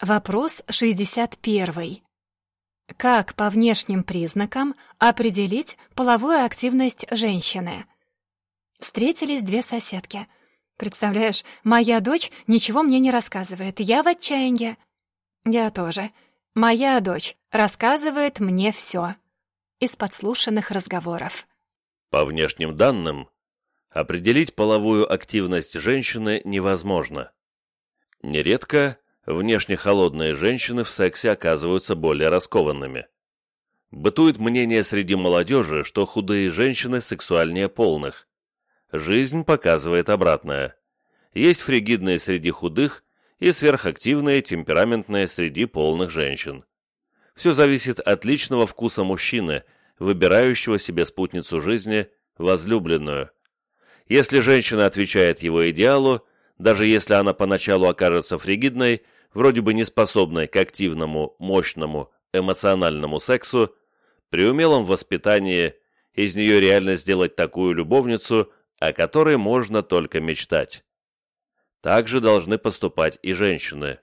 Вопрос 61. Как по внешним признакам определить половую активность женщины? Встретились две соседки. Представляешь, моя дочь ничего мне не рассказывает, я в отчаянии. Я тоже. Моя дочь рассказывает мне все. Из подслушанных разговоров. По внешним данным, определить половую активность женщины невозможно. Нередко внешне холодные женщины в сексе оказываются более раскованными. Бытует мнение среди молодежи, что худые женщины сексуальнее полных. Жизнь показывает обратное. Есть фригидные среди худых и сверхактивные, темпераментные среди полных женщин. Все зависит от личного вкуса мужчины, выбирающего себе спутницу жизни, возлюбленную. Если женщина отвечает его идеалу, даже если она поначалу окажется фригидной, вроде бы не способной к активному, мощному, эмоциональному сексу, при умелом воспитании из нее реально сделать такую любовницу, о которой можно только мечтать. Так же должны поступать и женщины.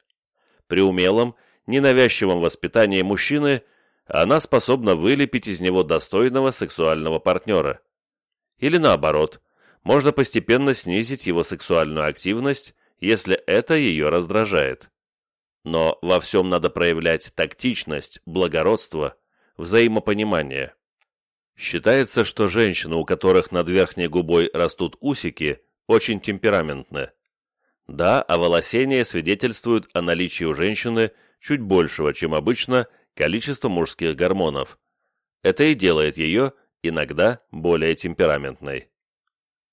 При умелом, ненавязчивом воспитании мужчины она способна вылепить из него достойного сексуального партнера. Или наоборот, можно постепенно снизить его сексуальную активность, если это ее раздражает. Но во всем надо проявлять тактичность, благородство, взаимопонимание. Считается, что женщины, у которых над верхней губой растут усики, очень темпераментны. Да, оволосение свидетельствует о наличии у женщины чуть большего, чем обычно, количества мужских гормонов. Это и делает ее иногда более темпераментной.